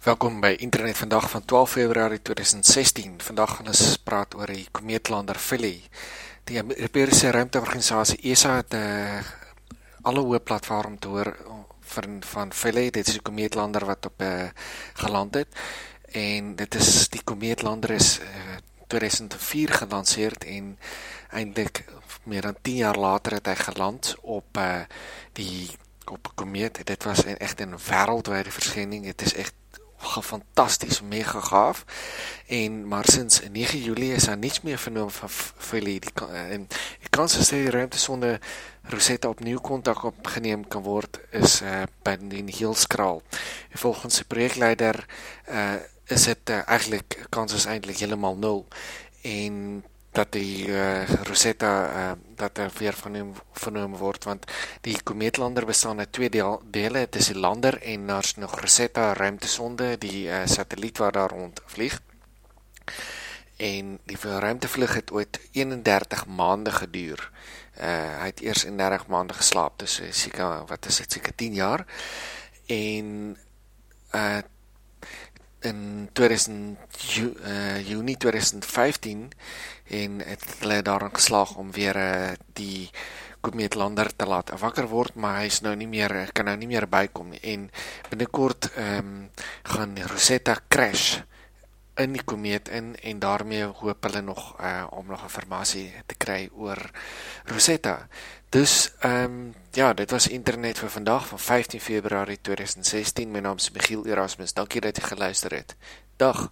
Welkom by Internet vandag van 12 Februarie 2016. Vandag gaan ons praat oor die komeetlander Philae. Die Europese ruimteorganisasie ESA het 'n uh, eh, alle hoë platform te hoor van van Philae. Dit is 'n komeetlander wat op 'n uh, eh, geland het en dit is die komeetlander is uh, eh, 2004 gelanseer en eintlik meer dan 10 jaar later het hy geland op uh, die op 'n komeet. Dit was echt 'n wêreldwyde verskyning. Dit is echt fantasties mega gaaf. En maar sins 9 Julie is daar niks meer vernoem van Philly die en die kans dat die ruimtesonde Rosetta opnuut kontak opgeneem kan word is uh, by die heel skraal. En volgens die projekleider uh, is dit uh, eintlik kans is eintlik heeltemal nul. En dat die uh, Rosetta uh, dat er weer van hom vernoem word want die komeetlander bestaan uit twee deel, dele. Dit is die lander en daar's nog Rosetta ruimtesonde die uh, satelliet wat daar rond vlieg en die ruimtevlug het ooit 31 maande geduur. Uh, hy het eers in 30 maande geslaap dus seker wat is dit seker 10 jaar. En uh, in 2000 ju, uh, Junie 2015 en het hulle daarin geslaag om weer uh, die komeetlander te laat wakker word, maar hy is nou nie meer kan nou nie meer nie. En binnekort ehm um, gaan Rosetta crash in die komeet in en daarmee hoop hulle nog uh, om nog inligting te kry oor Rosetta. Dus ehm um, ja, dit was internet vir vandag van 15 Februarie 2016. My naam is Michiel Erasmus. Dankie dat jy geluister het. Dag.